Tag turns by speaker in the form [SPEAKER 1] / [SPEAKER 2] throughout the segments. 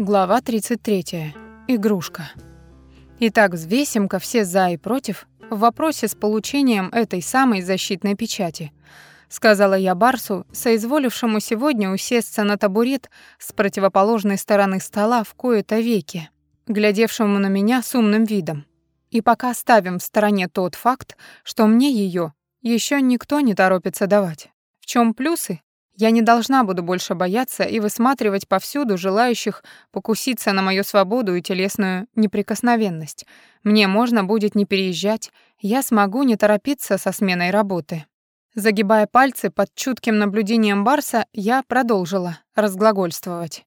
[SPEAKER 1] Глава 33. Игрушка. Итак, взвесим-ка все «за» и «против» в вопросе с получением этой самой защитной печати, сказала я Барсу, соизволившему сегодня усесться на табурет с противоположной стороны стола в кои-то веки, глядевшему на меня с умным видом. И пока ставим в стороне тот факт, что мне ее еще никто не торопится давать. В чем плюсы? Я не должна буду больше бояться и высматривать повсюду желающих покуситься на мою свободу и телесную неприкосновенность. Мне можно будет не переезжать, я смогу не торопиться со сменой работы. Загибая пальцы под чутким наблюдением Барса, я продолжила разглагольствовать.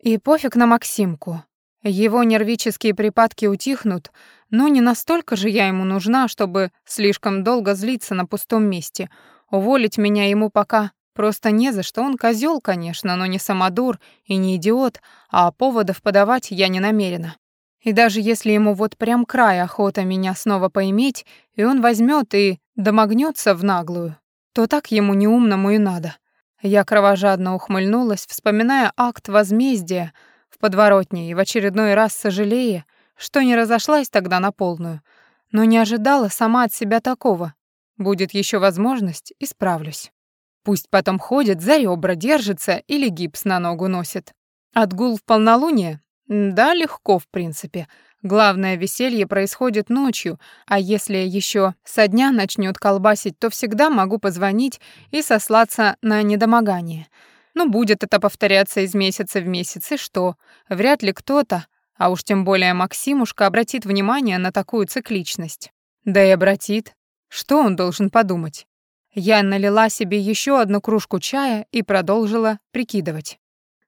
[SPEAKER 1] И пофиг на Максимку. Его нервические припадки утихнут, но не настолько же я ему нужна, чтобы слишком долго злиться на пустом месте. Уволить меня ему пока Просто не за что. Он козел, конечно, но не самодур и не идиот, а поводов подавать я не намерена. И даже если ему вот прям край охота меня снова поиметь, и он возьмет и домогнется в наглую, то так ему неумному и надо. Я кровожадно ухмыльнулась, вспоминая акт возмездия в подворотне и в очередной раз сожалея, что не разошлась тогда на полную, но не ожидала сама от себя такого. Будет еще возможность, исправлюсь. Пусть потом ходит, за ребра держится или гипс на ногу носит. Отгул в полнолуние? Да, легко, в принципе. Главное, веселье происходит ночью, а если еще со дня начнет колбасить, то всегда могу позвонить и сослаться на недомогание. Ну, будет это повторяться из месяца в месяц, и что? Вряд ли кто-то, а уж тем более Максимушка, обратит внимание на такую цикличность. Да и обратит. Что он должен подумать? Я налила себе еще одну кружку чая и продолжила прикидывать.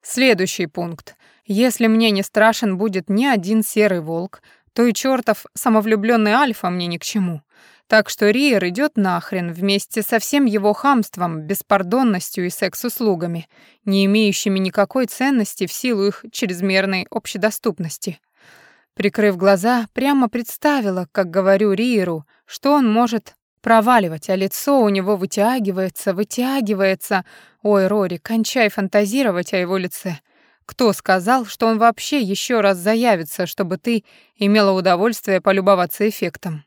[SPEAKER 1] Следующий пункт. Если мне не страшен будет ни один серый волк, то и чертов самовлюбленный альфа мне ни к чему. Так что Риер идет нахрен вместе со всем его хамством, беспардонностью и секс-услугами, не имеющими никакой ценности в силу их чрезмерной общедоступности. Прикрыв глаза, прямо представила, как говорю Риеру, что он может проваливать, а лицо у него вытягивается, вытягивается. Ой, Рори, кончай фантазировать о его лице. Кто сказал, что он вообще еще раз заявится, чтобы ты имела удовольствие полюбоваться эффектом?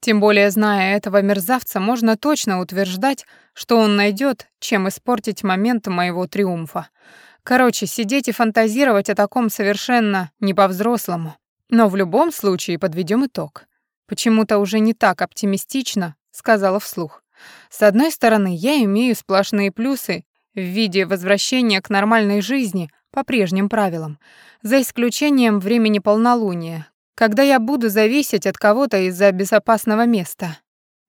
[SPEAKER 1] Тем более, зная этого мерзавца, можно точно утверждать, что он найдет, чем испортить момент моего триумфа. Короче, сидеть и фантазировать о таком совершенно не по-взрослому. Но в любом случае подведем итог. Почему-то уже не так оптимистично сказала вслух. С одной стороны, я имею сплошные плюсы в виде возвращения к нормальной жизни по прежним правилам, за исключением времени полнолуния, когда я буду зависеть от кого-то из-за безопасного места.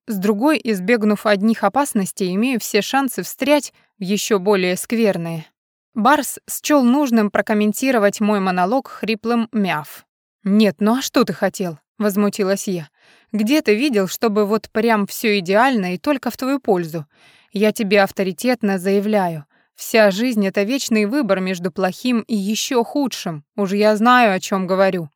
[SPEAKER 1] С другой, избегнув одних опасностей, имею все шансы встрять в еще более скверные. Барс счёл нужным прокомментировать мой монолог хриплым мяв. «Нет, ну а что ты хотел?» — возмутилась я. Где ты видел, чтобы вот прям все идеально и только в твою пользу? Я тебе авторитетно заявляю. Вся жизнь — это вечный выбор между плохим и еще худшим. Уже я знаю, о чем говорю.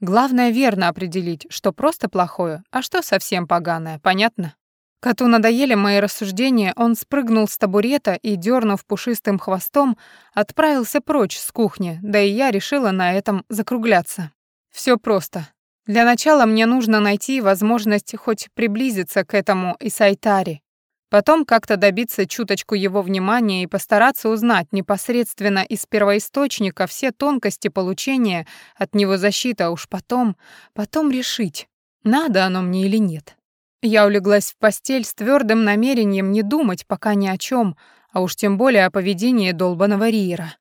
[SPEAKER 1] Главное верно определить, что просто плохое, а что совсем поганое, понятно? Коту надоели мои рассуждения, он спрыгнул с табурета и, дернув пушистым хвостом, отправился прочь с кухни, да и я решила на этом закругляться. Все просто. Для начала мне нужно найти возможность хоть приблизиться к этому Исайтари, потом как-то добиться чуточку его внимания и постараться узнать непосредственно из первоисточника все тонкости получения от него защиты, а уж потом, потом решить, надо оно мне или нет. Я улеглась в постель с твердым намерением не думать пока ни о чем, а уж тем более о поведении долбаного Риера.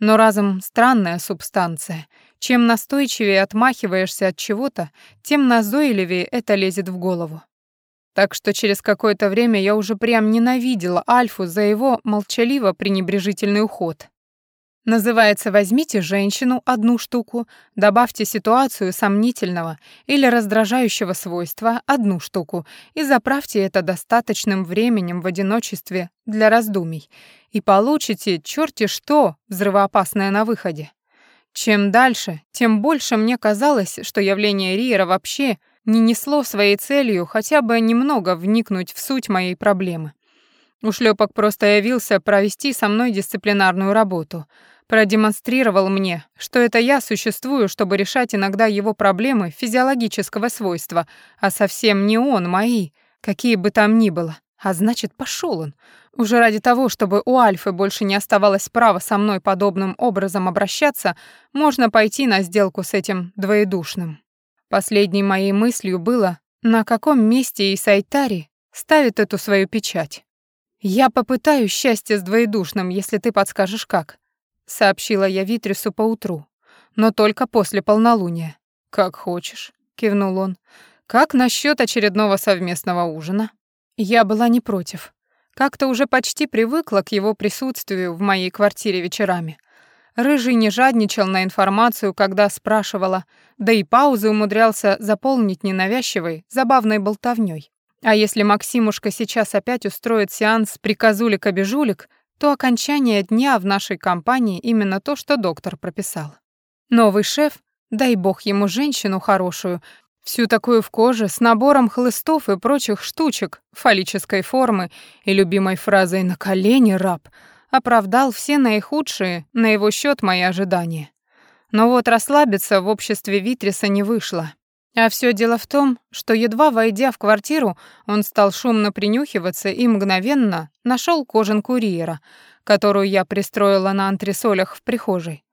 [SPEAKER 1] Но разум — странная субстанция — чем настойчивее отмахиваешься от чего-то, тем назойливее это лезет в голову. Так что через какое-то время я уже прям ненавидела Альфу за его молчаливо-пренебрежительный уход. Называется «Возьмите женщину одну штуку, добавьте ситуацию сомнительного или раздражающего свойства одну штуку и заправьте это достаточным временем в одиночестве для раздумий, и получите черти что взрывоопасное на выходе. Чем дальше, тем больше мне казалось, что явление Риера вообще не несло своей целью хотя бы немного вникнуть в суть моей проблемы. Ушлепок просто явился провести со мной дисциплинарную работу, продемонстрировал мне, что это я существую, чтобы решать иногда его проблемы физиологического свойства, а совсем не он мои, какие бы там ни было. А значит, пошел он. Уже ради того, чтобы у Альфы больше не оставалось права со мной подобным образом обращаться, можно пойти на сделку с этим двоедушным. Последней моей мыслью было, на каком месте Исайтари ставит эту свою печать. «Я попытаюсь счастье с двоедушным, если ты подскажешь как», — сообщила я Витрису поутру, но только после полнолуния. «Как хочешь», — кивнул он. «Как насчет очередного совместного ужина?» Я была не против. Как-то уже почти привыкла к его присутствию в моей квартире вечерами. Рыжий не жадничал на информацию, когда спрашивала, да и паузы умудрялся заполнить ненавязчивой, забавной болтовнёй. А если Максимушка сейчас опять устроит сеанс приказулик-обежулик, то окончание дня в нашей компании именно то, что доктор прописал. Новый шеф, дай бог ему женщину хорошую, Всю такую в коже, с набором хлыстов и прочих штучек, фаллической формы и любимой фразой «на колени, раб», оправдал все наихудшие на его счет мои ожидания. Но вот расслабиться в обществе Витриса не вышло. А все дело в том, что едва войдя в квартиру, он стал шумно принюхиваться и мгновенно нашел кожанку Риера, которую я пристроила на антресолях в прихожей.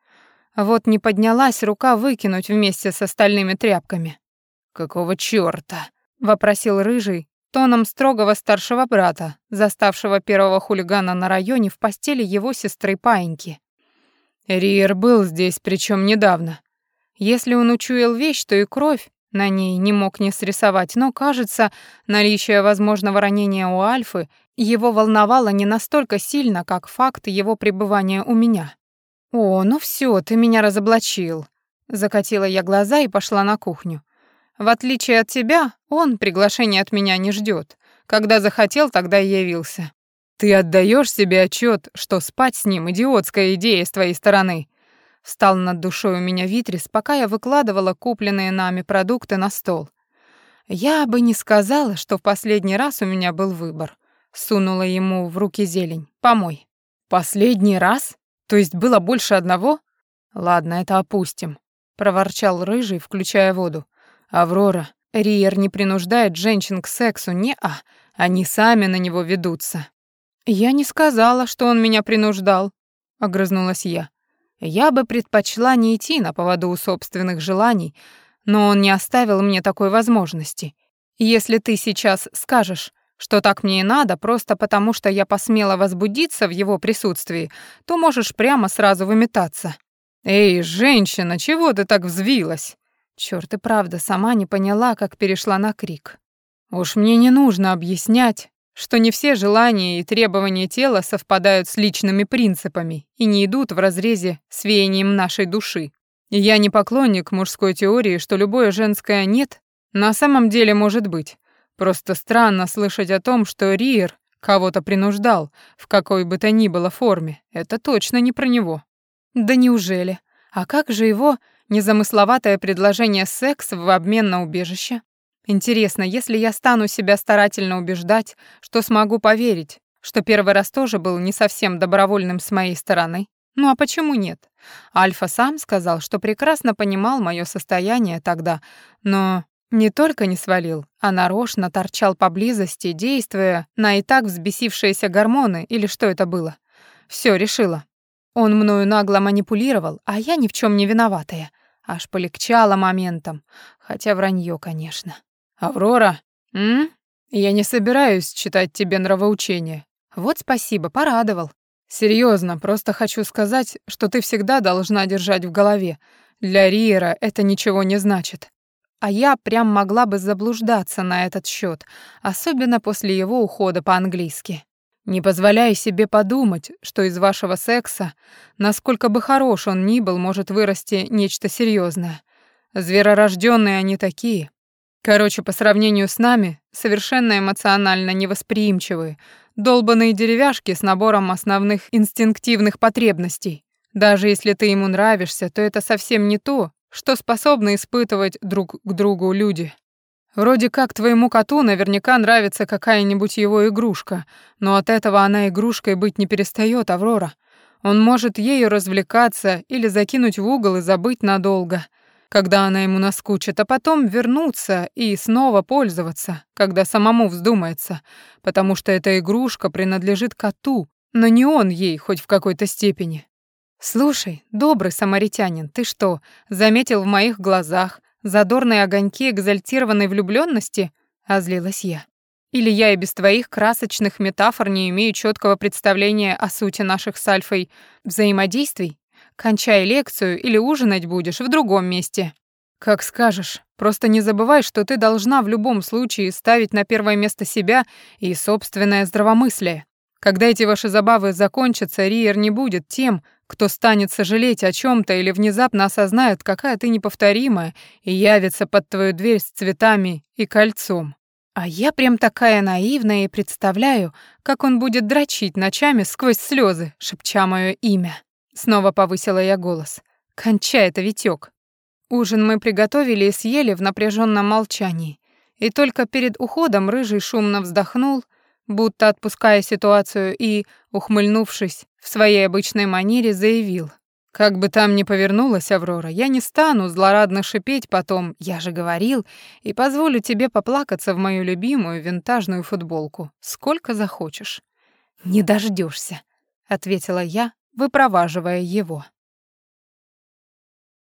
[SPEAKER 1] Вот не поднялась рука выкинуть вместе с остальными тряпками. «Какого чёрта?» — вопросил Рыжий, тоном строгого старшего брата, заставшего первого хулигана на районе в постели его сестры Паиньки. Риер был здесь, причем недавно. Если он учуял вещь, то и кровь на ней не мог не срисовать, но, кажется, наличие возможного ранения у Альфы его волновало не настолько сильно, как факт его пребывания у меня. «О, ну все, ты меня разоблачил», — закатила я глаза и пошла на кухню. В отличие от тебя, он приглашения от меня не ждет. Когда захотел, тогда и явился. Ты отдаешь себе отчет, что спать с ним идиотская идея с твоей стороны. Встал над душой у меня Витрис, пока я выкладывала купленные нами продукты на стол. Я бы не сказала, что в последний раз у меня был выбор. Сунула ему в руки зелень. Помой. Последний раз? То есть было больше одного? Ладно, это опустим, проворчал рыжий, включая воду. Аврора, Риер не принуждает женщин к сексу, не-а, они сами на него ведутся. Я не сказала, что он меня принуждал, огрызнулась я. Я бы предпочла не идти на поводу у собственных желаний, но он не оставил мне такой возможности. Если ты сейчас скажешь, что так мне и надо, просто потому что я посмела возбудиться в его присутствии, то можешь прямо сразу выметаться. Эй, женщина, чего ты так взвилась? Чёрт и правда, сама не поняла, как перешла на крик. Уж мне не нужно объяснять, что не все желания и требования тела совпадают с личными принципами и не идут в разрезе с веянием нашей души. Я не поклонник мужской теории, что любое женское «нет» на самом деле может быть. Просто странно слышать о том, что Риер кого-то принуждал, в какой бы то ни было форме. Это точно не про него. Да неужели? А как же его Незамысловатое предложение секс в обмен на убежище? Интересно, если я стану себя старательно убеждать, что смогу поверить, что первый раз тоже был не совсем добровольным с моей стороны? Ну а почему нет? Альфа сам сказал, что прекрасно понимал мое состояние тогда, но не только не свалил, а нарочно торчал поблизости, действуя на и так взбесившиеся гормоны или что это было. Все решила. Он мною нагло манипулировал, а я ни в чем не виноватая. Аж полегчало моментом, хотя вранье, конечно. «Аврора, м? Я не собираюсь читать тебе нравоучение». «Вот спасибо, порадовал». Серьезно, просто хочу сказать, что ты всегда должна держать в голове. Для Риера это ничего не значит. А я прям могла бы заблуждаться на этот счет, особенно после его ухода по-английски. Не позволяй себе подумать, что из вашего секса, насколько бы хорош он ни был, может вырасти нечто серьезное. Зверорожденные они такие. Короче, по сравнению с нами, совершенно эмоционально невосприимчивые, долбаные деревяшки с набором основных инстинктивных потребностей. Даже если ты ему нравишься, то это совсем не то, что способны испытывать друг к другу люди. Вроде как твоему коту наверняка нравится какая-нибудь его игрушка, но от этого она игрушкой быть не перестает, Аврора. Он может ею развлекаться или закинуть в угол и забыть надолго, когда она ему наскучит, а потом вернуться и снова пользоваться, когда самому вздумается, потому что эта игрушка принадлежит коту, но не он ей хоть в какой-то степени. «Слушай, добрый самаритянин, ты что, заметил в моих глазах задорные огоньки экзальтированной влюблённости?» — озлилась я. «Или я и без твоих красочных метафор не имею чёткого представления о сути наших с Альфой взаимодействий? Кончай лекцию или ужинать будешь в другом месте». «Как скажешь. Просто не забывай, что ты должна в любом случае ставить на первое место себя и собственное здравомыслие. Когда эти ваши забавы закончатся, Риер не будет тем, кто станет сожалеть о чем то или внезапно осознает, какая ты неповторимая, и явится под твою дверь с цветами и кольцом. А я прям такая наивная и представляю, как он будет дрочить ночами сквозь слезы, шепча мое имя. Снова повысила я голос. «Кончай это, Витёк». Ужин мы приготовили и съели в напряженном молчании. И только перед уходом Рыжий шумно вздохнул, будто отпуская ситуацию и, ухмыльнувшись в своей обычной манере, заявил. «Как бы там ни повернулась Аврора, я не стану злорадно шипеть потом, я же говорил, и позволю тебе поплакаться в мою любимую винтажную футболку, сколько захочешь». «Не дождешься, ответила я, выпроваживая его.